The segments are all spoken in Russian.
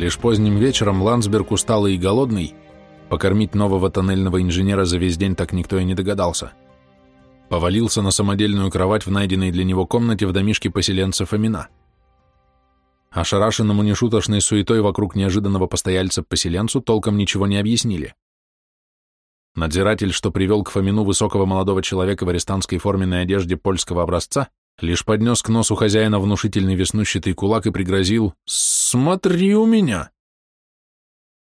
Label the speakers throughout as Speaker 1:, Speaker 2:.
Speaker 1: Лишь поздним вечером Ландсберг, усталый и голодный, покормить нового тоннельного инженера за весь день так никто и не догадался. Повалился на самодельную кровать в найденной для него комнате в домишке поселенцев Амина. Ошарашенному нешуточной суетой вокруг неожиданного постояльца-поселенцу толком ничего не объяснили. Надзиратель, что привел к Фомину высокого молодого человека в арестантской форменной одежде польского образца, лишь поднес к носу хозяина внушительный веснущатый кулак и пригрозил «Смотри у меня!»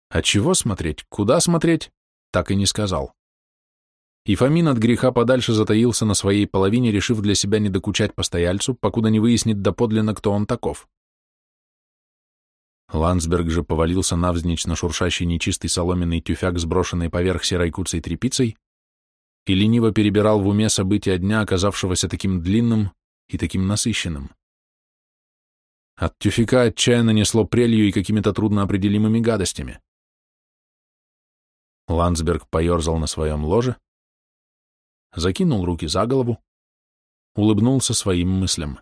Speaker 1: А чего смотреть, куда смотреть, так и не сказал. И Фомин от греха подальше затаился на своей половине, решив для себя не докучать постояльцу, покуда не выяснит доподлинно, кто он таков. Ландсберг же повалился навзничь на шуршащий нечистый соломенный тюфяк, сброшенный поверх серой куцей тряпицей, и лениво перебирал в уме события дня, оказавшегося таким длинным и таким насыщенным. От тюфяка отчаянно несло прелью и какими-то трудноопределимыми гадостями. Ландсберг поерзал на своем ложе, закинул руки за голову, улыбнулся своим мыслям.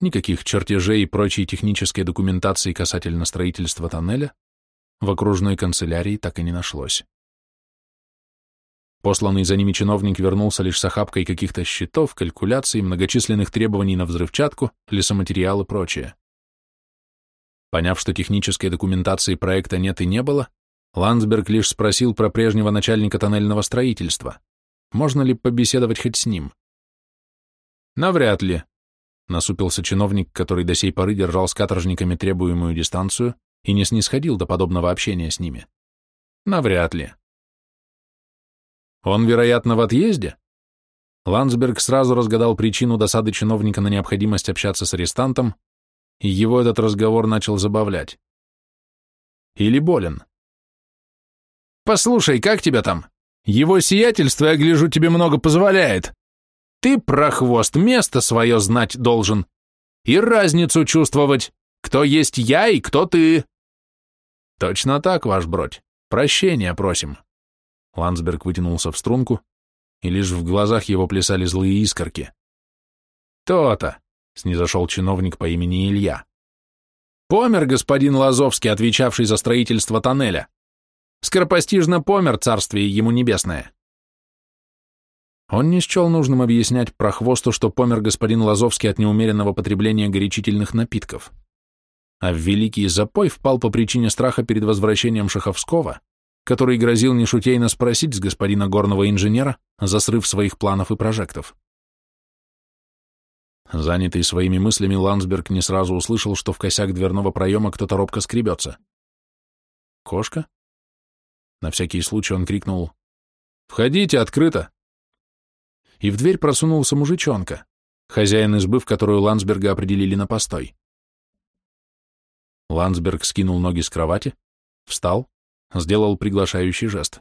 Speaker 1: Никаких чертежей и прочей технической документации касательно строительства тоннеля в окружной канцелярии так и не нашлось. Посланный за ними чиновник вернулся лишь с охапкой каких-то счетов, калькуляций, многочисленных требований на взрывчатку, лесоматериал и прочее. Поняв, что технической документации проекта нет и не было, Ландсберг лишь спросил про прежнего начальника тоннельного строительства. Можно ли побеседовать хоть с ним? Навряд ли, насупился чиновник, который до сей поры держал с каторжниками требуемую дистанцию и не снисходил до подобного общения с ними. Навряд ли. Он, вероятно, в отъезде? Ландсберг сразу разгадал причину досады чиновника на необходимость общаться с арестантом, и его этот разговор начал забавлять. Или болен. «Послушай, как тебя там? Его сиятельство, я гляжу, тебе много позволяет. Ты, прохвост, место свое знать должен и разницу чувствовать, кто есть я и кто ты. Точно так, ваш бродь. Прощения просим. Ландсберг вытянулся в струнку, и лишь в глазах его плясали злые искорки. То-то, снизошел чиновник по имени Илья. Помер господин Лазовский, отвечавший за строительство тоннеля. Скоропостижно помер царствие ему небесное. Он не счел нужным объяснять про хвосту, что помер господин Лазовский от неумеренного потребления горячительных напитков. А в великий запой впал по причине страха перед возвращением Шаховского, который грозил нешутейно спросить с господина горного инженера за срыв своих планов и прожектов. Занятый своими мыслями, Ландсберг не сразу услышал, что в косяк дверного проема кто-то робко скребется. «Кошка?» На всякий случай он крикнул «Входите, открыто!» и в дверь просунулся мужичонка, хозяин избы, в которую Ландсберга определили на постой. Ландсберг скинул ноги с кровати, встал, сделал приглашающий жест.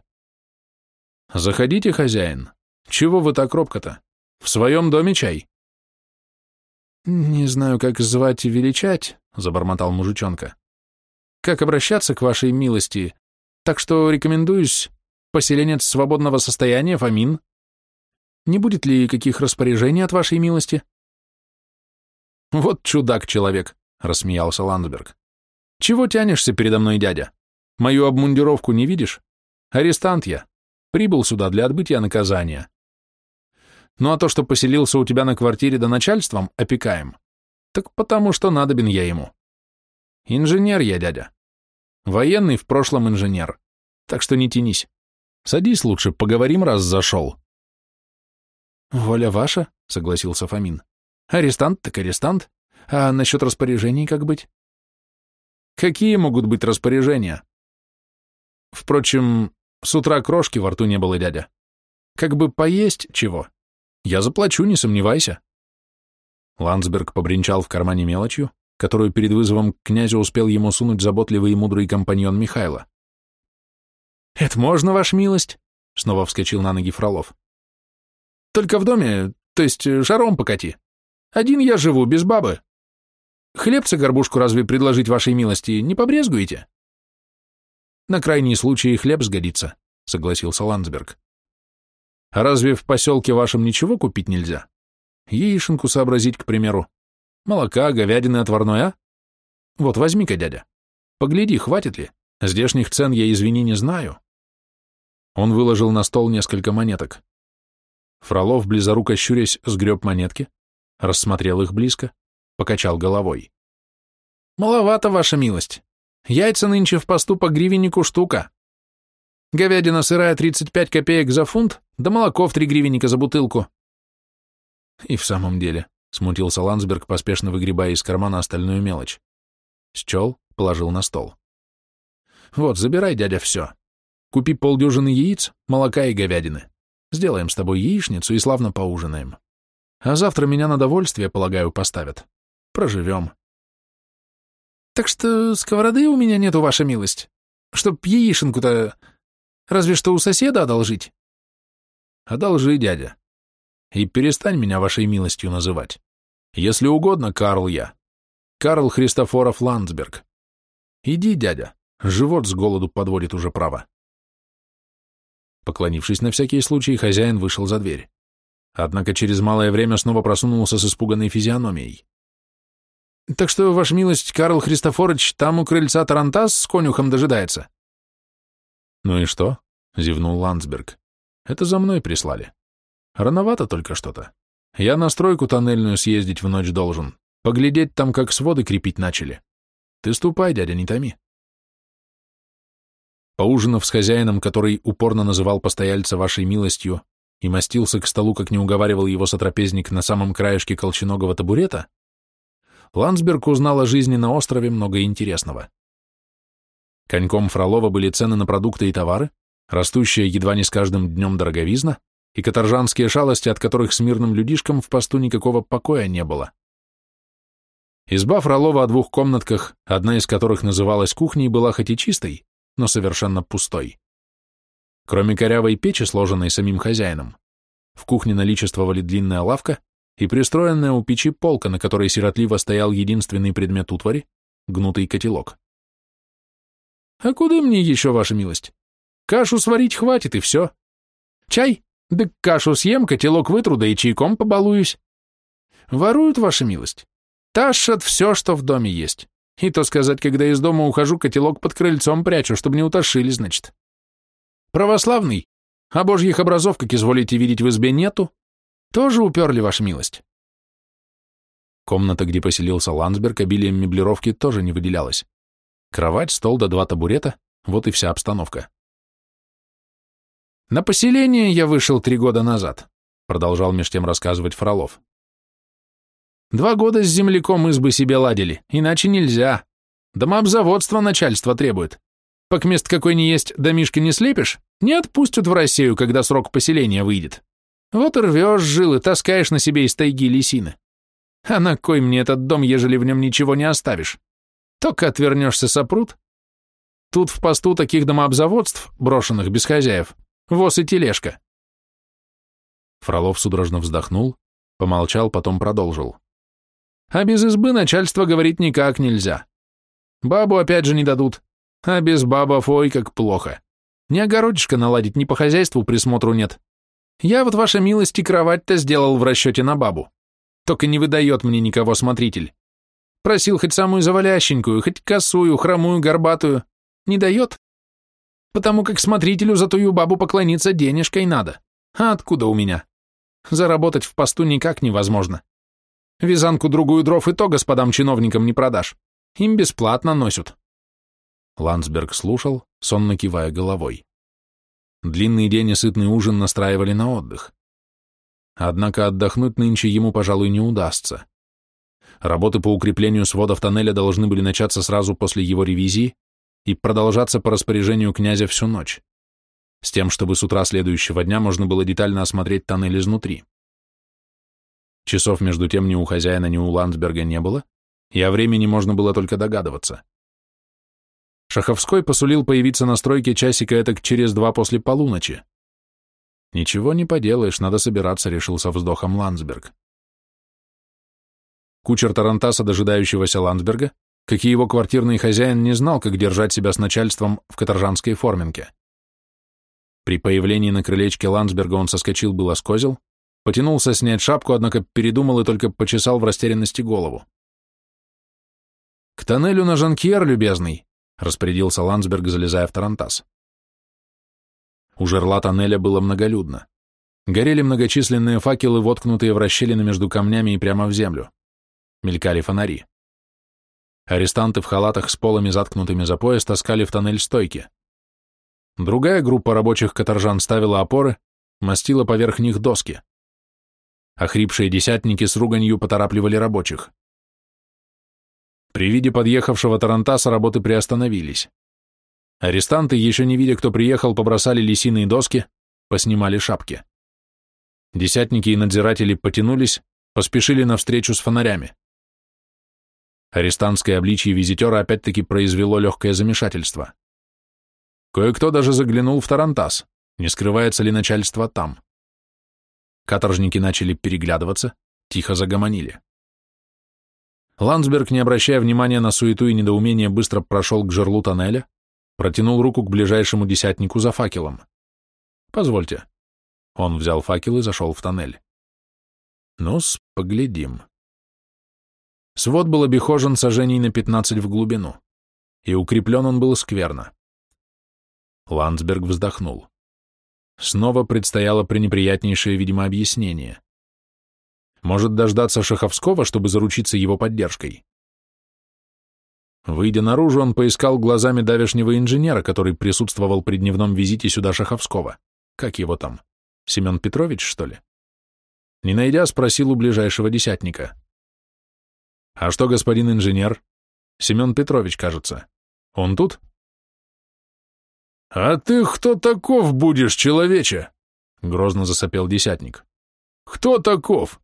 Speaker 1: «Заходите, хозяин. Чего вы так робко-то? В своем доме чай?» «Не знаю, как звать и величать», — забормотал мужичонка. «Как обращаться к вашей милости? Так что рекомендуюсь поселенец свободного состояния, Фомин, не будет ли каких распоряжений от вашей милости? Вот чудак-человек, рассмеялся Ландберг. Чего тянешься передо мной, дядя? Мою обмундировку не видишь? Арестант я. Прибыл сюда для отбытия наказания. Ну а то, что поселился у тебя на квартире да начальством, опекаем, так потому что надобен я ему. Инженер я, дядя. Военный в прошлом инженер. Так что не тянись. Садись лучше, поговорим, раз зашел. «Воля ваша», — согласился Фомин. «Арестант так арестант. А насчет распоряжений как быть?» «Какие могут быть распоряжения?» «Впрочем, с утра крошки во рту не было, дядя. Как бы поесть чего? Я заплачу, не сомневайся». Ландсберг побренчал в кармане мелочью, которую перед вызовом к князю успел ему сунуть заботливый и мудрый компаньон Михайла. «Это можно, ваша милость?» — снова вскочил на ноги Фролов. Только в доме, то есть э, жаром покати. Один я живу, без бабы. Хлебца горбушку разве предложить вашей милости не побрезгуете? На крайний случай и хлеб сгодится, согласился Ландсберг. А разве в поселке вашем ничего купить нельзя? Яишенку сообразить, к примеру. Молока, говядины отварной, а? Вот, возьми-ка, дядя. Погляди, хватит ли? Здешних цен я, извини, не знаю. Он выложил на стол несколько монеток. Фролов, близоруко щурясь, сгреб монетки, рассмотрел их близко, покачал головой. «Маловато, ваша милость. Яйца нынче в посту по гривеннику штука. Говядина сырая 35 копеек за фунт, да молоко в 3 гривенника за бутылку». И в самом деле, смутился Ландсберг, поспешно выгребая из кармана остальную мелочь. Счел, положил на стол. «Вот, забирай, дядя, все. Купи полдюжины яиц, молока и говядины. Сделаем с тобой яичницу и славно поужинаем. А завтра меня на довольствие, полагаю, поставят. Проживем. Так что сковороды у меня нету, ваша милость. Чтоб яишенку-то... Разве что у соседа одолжить. Одолжи, дядя. И перестань меня вашей милостью называть. Если угодно, Карл я. Карл Христофоров Ландсберг. Иди, дядя. Живот с голоду подводит уже право. Поклонившись на всякий случай, хозяин вышел за дверь. Однако через малое время снова просунулся с испуганной физиономией. «Так что, ваша милость, Карл Христофорович, там у крыльца Тарантас с конюхом дожидается?» «Ну и что?» — зевнул Ландсберг. «Это за мной прислали. Рановато только что-то. Я на стройку тоннельную съездить в ночь должен. Поглядеть там, как своды крепить начали. Ты ступай, дядя, не томи». Поужинав с хозяином, который упорно называл постояльца вашей милостью и мастился к столу, как не уговаривал его сотрапезник на самом краешке колченогого табурета, Ландсберг узнал о жизни на острове много интересного. Коньком Фролова были цены на продукты и товары, растущая едва не с каждым днем дороговизна и каторжанские шалости, от которых с мирным людишкам в посту никакого покоя не было. Изба Фролова о двух комнатках, одна из которых называлась кухней, была хоть и чистой, но совершенно пустой. Кроме корявой печи, сложенной самим хозяином, в кухне наличествовали длинная лавка и пристроенная у печи полка, на которой сиротливо стоял единственный предмет утвари — гнутый котелок. «А куда мне еще, ваша милость? Кашу сварить хватит, и все. Чай? Да кашу съем, котелок вытру, да и чайком побалуюсь. Воруют, ваша милость. Тащат все, что в доме есть. И то сказать, когда из дома ухожу, котелок под крыльцом прячу, чтобы не утошили, значит. Православный, а божьих образов, как изволите видеть, в избе нету. Тоже уперли, ваша милость. Комната, где поселился Ландсберг, обилием меблировки тоже не выделялась. Кровать, стол да два табурета — вот и вся обстановка. «На поселение я вышел три года назад», — продолжал меж тем рассказывать Фролов. Два года с земляком избы себе ладили, иначе нельзя. Домообзаводство начальство требует. Пок мест какой не есть, домишко не слепишь, не отпустят в Россию, когда срок поселения выйдет. Вот и рвешь жилы, таскаешь на себе из тайги лисины. А на кой мне этот дом, ежели в нем ничего не оставишь? Только отвернешься сопрут. Тут в посту таких домообзаводств, брошенных без хозяев, воз и тележка. Фролов судорожно вздохнул, помолчал, потом продолжил. А без избы начальство говорить никак нельзя. Бабу опять же не дадут. А без бабов ой как плохо. Ни огородишко наладить, ни по хозяйству присмотру нет. Я вот, ваша милость, и кровать-то сделал в расчете на бабу. Только не выдает мне никого смотритель. Просил хоть самую завалященькую, хоть косую, хромую, горбатую. Не дает? Потому как смотрителю за тую бабу поклониться денежкой надо. А откуда у меня? Заработать в посту никак невозможно. Вязанку другую дров и то господам чиновникам не продашь. Им бесплатно носят. Ландсберг слушал, сонно кивая головой. Длинный день и сытный ужин настраивали на отдых. Однако отдохнуть нынче ему, пожалуй, не удастся. Работы по укреплению сводов тоннеля должны были начаться сразу после его ревизии и продолжаться по распоряжению князя всю ночь, с тем, чтобы с утра следующего дня можно было детально осмотреть тоннель изнутри. Часов между тем ни у хозяина, ни у Ландсберга не было, и о времени можно было только догадываться. Шаховской посулил появиться на стройке часика этак через два после полуночи. «Ничего не поделаешь, надо собираться», — решил со вздохом Ландсберг. Кучер Тарантаса, дожидающегося Ландсберга, как и его квартирный хозяин, не знал, как держать себя с начальством в каторжанской форменке. При появлении на крылечке Ландсберга он соскочил было с козел, Потянулся снять шапку, однако передумал и только почесал в растерянности голову. «К тоннелю на Жанкьер, любезный. — распорядился Ландсберг, залезая в тарантас. У жерла тоннеля было многолюдно. Горели многочисленные факелы, воткнутые в расщелины между камнями и прямо в землю. Мелькали фонари. Арестанты в халатах с полами, заткнутыми за пояс, таскали в тоннель стойки. Другая группа рабочих каторжан ставила опоры, мастила поверх них доски. Охрипшие десятники с руганью поторапливали рабочих. При виде подъехавшего Тарантаса работы приостановились. Арестанты, еще не видя, кто приехал, побросали лисиные доски, поснимали шапки. Десятники и надзиратели потянулись, поспешили навстречу с фонарями. Арестантское обличье визитера опять-таки произвело легкое замешательство. Кое-кто даже заглянул в Тарантас, не скрывается ли начальство там. Каторжники начали переглядываться, тихо загомонили. Ландсберг, не обращая внимания на суету и недоумение, быстро прошел к жерлу тоннеля, протянул руку к ближайшему десятнику за факелом. «Позвольте». Он взял факел и зашел в тоннель. «Ну-с, поглядим». Свод был обихожен сажений на пятнадцать в глубину, и укреплен он был скверно. Ландсберг вздохнул. Снова предстояло пренеприятнейшее, видимо, объяснение. Может дождаться Шаховского, чтобы заручиться его поддержкой. Выйдя наружу, он поискал глазами давешнего инженера, который присутствовал при дневном визите сюда Шаховского. Как его там? Семен Петрович, что ли? Не найдя, спросил у ближайшего десятника. «А что, господин инженер? Семен Петрович, кажется. Он тут?»
Speaker 2: «А ты кто таков будешь, человече?» — грозно засопел десятник. «Кто таков?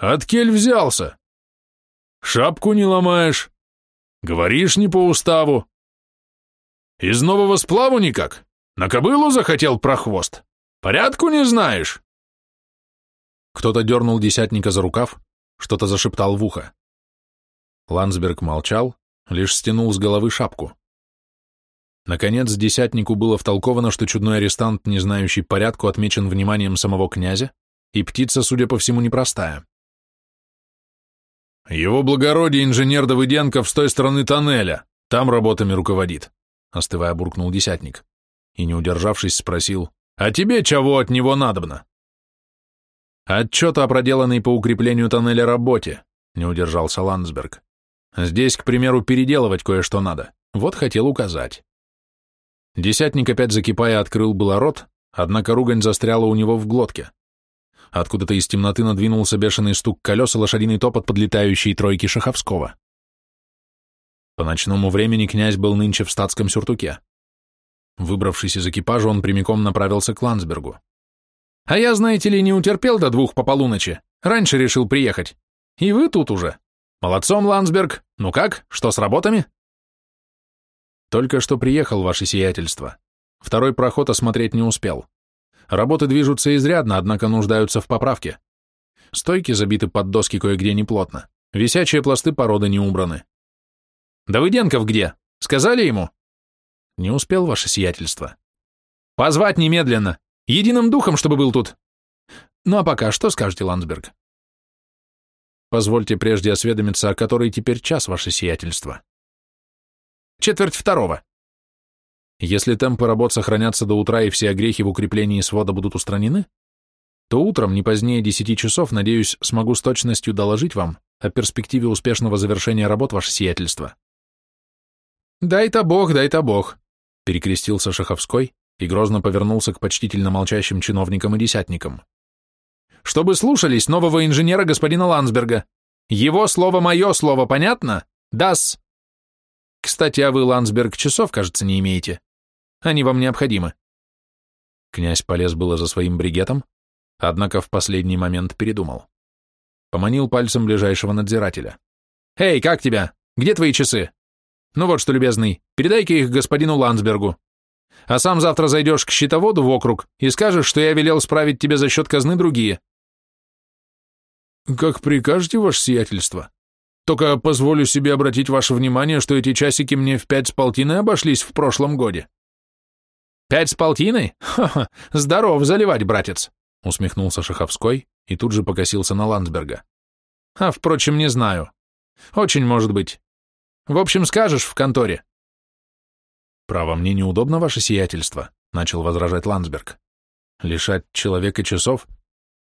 Speaker 2: От кель взялся? Шапку не ломаешь? Говоришь не по уставу? Из нового сплаву никак? На кобылу захотел прохвост? Порядку не знаешь?»
Speaker 1: Кто-то дернул десятника за рукав, что-то зашептал в ухо. Ландсберг молчал, лишь стянул с головы шапку. Наконец, десятнику было втолковано, что чудной арестант, не знающий порядку, отмечен вниманием самого князя, и птица, судя по всему, непростая.
Speaker 2: «Его благородие инженер Давыденков с той стороны тоннеля, там работами руководит», — остывая буркнул десятник. И, не удержавшись, спросил, «А тебе чего от него надобно?»
Speaker 1: «Отчет о проделанной по укреплению тоннеля работе», — не удержался Ландсберг. «Здесь, к примеру, переделывать кое-что надо. Вот хотел указать». Десятник, опять закипая, открыл было рот, однако ругань застряла у него в глотке. Откуда-то из темноты надвинулся бешеный стук колес и лошадиный топот подлетающей тройки Шаховского. По ночному времени князь был нынче в статском сюртуке. Выбравшись из экипажа, он прямиком направился к Ландсбергу. «А я, знаете ли, не утерпел до двух по полуночи. Раньше решил приехать. И вы тут уже. Молодцом, Ландсберг. Ну как, что с работами?» Только что приехал, ваше сиятельство. Второй проход осмотреть не успел. Работы движутся изрядно, однако нуждаются в поправке. Стойки забиты под доски кое-где неплотно. Висячие пласты породы не убраны. Давыденков где? Сказали ему? Не успел, ваше сиятельство. Позвать немедленно. Единым духом, чтобы был тут. Ну а пока что скажете, Ландсберг? Позвольте прежде осведомиться, о которой теперь час, ваше сиятельство. Четверть второго. Если темпы работ сохранятся до утра и все огрехи в укреплении свода будут устранены, то утром, не позднее десяти часов, надеюсь, смогу с точностью доложить вам о перспективе успешного завершения работ, ваше сиятельство. «Дай-то Бог, дай-то Бог», — перекрестился Шаховской и грозно повернулся к почтительно молчащим чиновникам и десятникам. «Чтобы слушались нового инженера господина Ландсберга. Его слово мое слово, понятно? Дас!» Кстати, а вы, Ландсберг, часов, кажется, не имеете. Они вам необходимы. Князь полез было за своим бригетом, однако в последний момент передумал. Поманил пальцем ближайшего надзирателя. «Эй, как тебя? Где твои часы? Ну вот что, любезный, передай-ка их господину Ландсбергу. А сам завтра зайдешь к счетоводу в округ и скажешь, что я велел справить тебе за счет казны другие».
Speaker 2: «Как прикажете, ваше сиятельство?» Только позволю себе обратить ваше внимание, что эти часики мне в пять с полтиной обошлись в прошлом годе».
Speaker 1: «Пять с полтиной? Ха-ха, здоров заливать, братец!» усмехнулся Шаховской и тут же покосился на Ландсберга. «А, впрочем, не знаю. Очень может быть. В общем, скажешь в конторе. «Право, мне неудобно ваше сиятельство», — начал возражать Ландсберг. «Лишать человека часов?»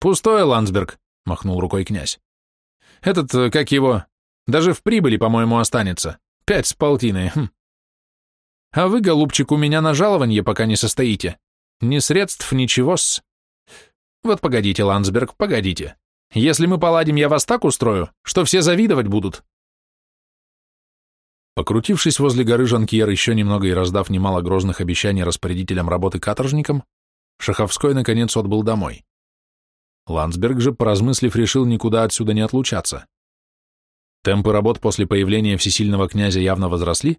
Speaker 1: «Пустое, Ландсберг», — махнул рукой князь. «Этот, э, как его, даже в прибыли, по-моему, останется. Пять с полтиной. Хм. А вы, голубчик, у меня на жалованье пока не состоите. Ни средств, ничего-с. Вот погодите, Ландсберг, погодите. Если мы поладим, я вас так устрою, что все завидовать будут. Покрутившись возле горы Жанкьер еще немного и раздав немало грозных обещаний распорядителям работы каторжникам, Шаховской наконец отбыл домой. Ландсберг же, поразмыслив, решил никуда отсюда не отлучаться. Темпы работ после появления всесильного князя явно возросли,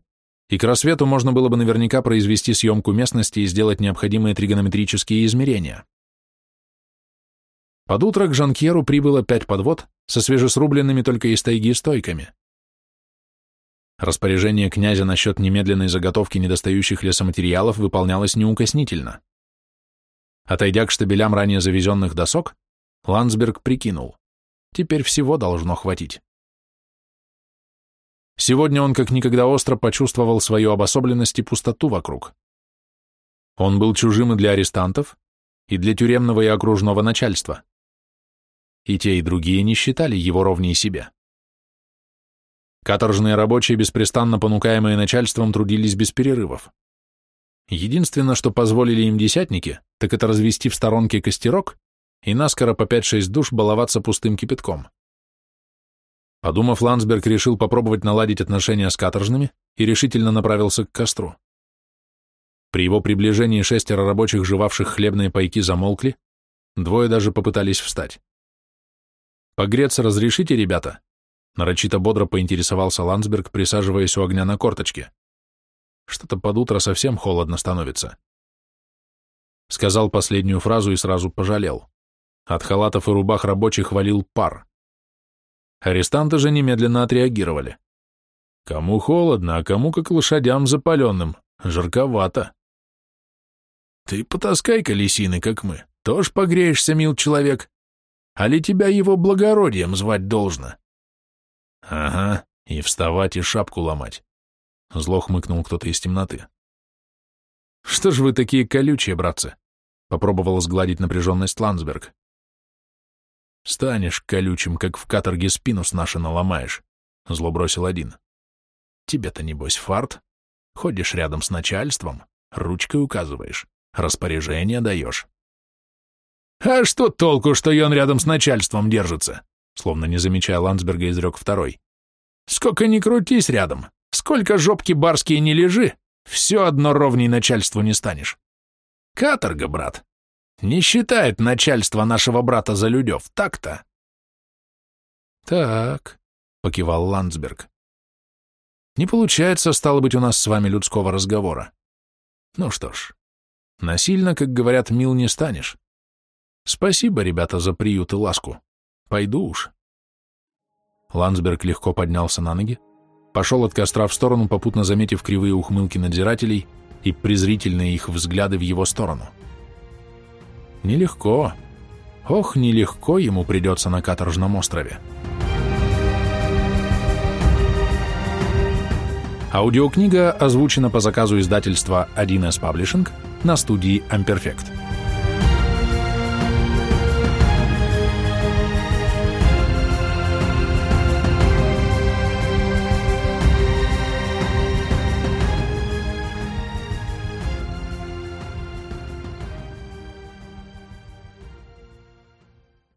Speaker 1: и к рассвету можно было бы наверняка произвести съемку местности и сделать необходимые тригонометрические измерения. Под утро к Жанкьеру прибыло пять подвод со свежесрубленными только из тайги стойками. Распоряжение князя насчет немедленной заготовки недостающих лесоматериалов выполнялось неукоснительно. Отойдя к штабелям ранее завезенных досок, Ландсберг прикинул. Теперь всего должно хватить. Сегодня он как никогда остро почувствовал свою обособленность и пустоту вокруг. Он был чужим и для арестантов, и для тюремного и окружного начальства. И те, и другие не считали его ровнее себя. Каторжные рабочие, беспрестанно понукаемые начальством, трудились без перерывов. Единственное, что позволили им десятники, так это развести в сторонке костерок и наскоро по 5-6 душ баловаться пустым кипятком. Подумав, Ландсберг решил попробовать наладить отношения с каторжными и решительно направился к костру. При его приближении шестеро рабочих, жевавших хлебные пайки, замолкли, двое даже попытались встать. «Погреться разрешите, ребята?» Нарочито бодро поинтересовался Ландсберг, присаживаясь у огня на корточке. «Что-то под утро совсем холодно становится». Сказал последнюю фразу и сразу пожалел. От халатов и рубах рабочих валил пар. Арестанты же немедленно отреагировали. Кому холодно, а кому как лошадям запаленным. Жарковато. Ты потаскай колесины, как мы. Тоже погреешься, мил человек. А ли тебя его благородием звать должно? Ага, и вставать, и шапку ломать. Зло хмыкнул кто-то из темноты. Что ж вы такие колючие, братцы? Попробовал сгладить напряженность Ландсберг. Станешь колючим, как в каторге спину с нашей наломаешь, — зло бросил один. Тебе-то, небось, фарт. Ходишь рядом с начальством, ручкой указываешь, распоряжение даешь. А что толку, что он рядом с начальством держится? Словно не замечая Ландсберга, изрек второй. Сколько ни крутись рядом, сколько жопки барские не лежи, все одно ровней начальству не станешь. Каторга, брат. Не считает начальство нашего брата за людев, так-то? Так, покивал Ландсберг. Не получается, стало быть, у нас с вами людского разговора. Ну что ж, насильно, как говорят, мил не станешь. Спасибо, ребята, за приют и ласку. Пойду уж. Ландсберг легко поднялся на ноги, пошел от костра в сторону, попутно заметив кривые ухмылки надзирателей и презрительные их взгляды в его сторону. — Нелегко. Ох, нелегко ему придется на каторжном острове. Аудиокнига озвучена по заказу издательства 1С Publishing на студии Amperfect.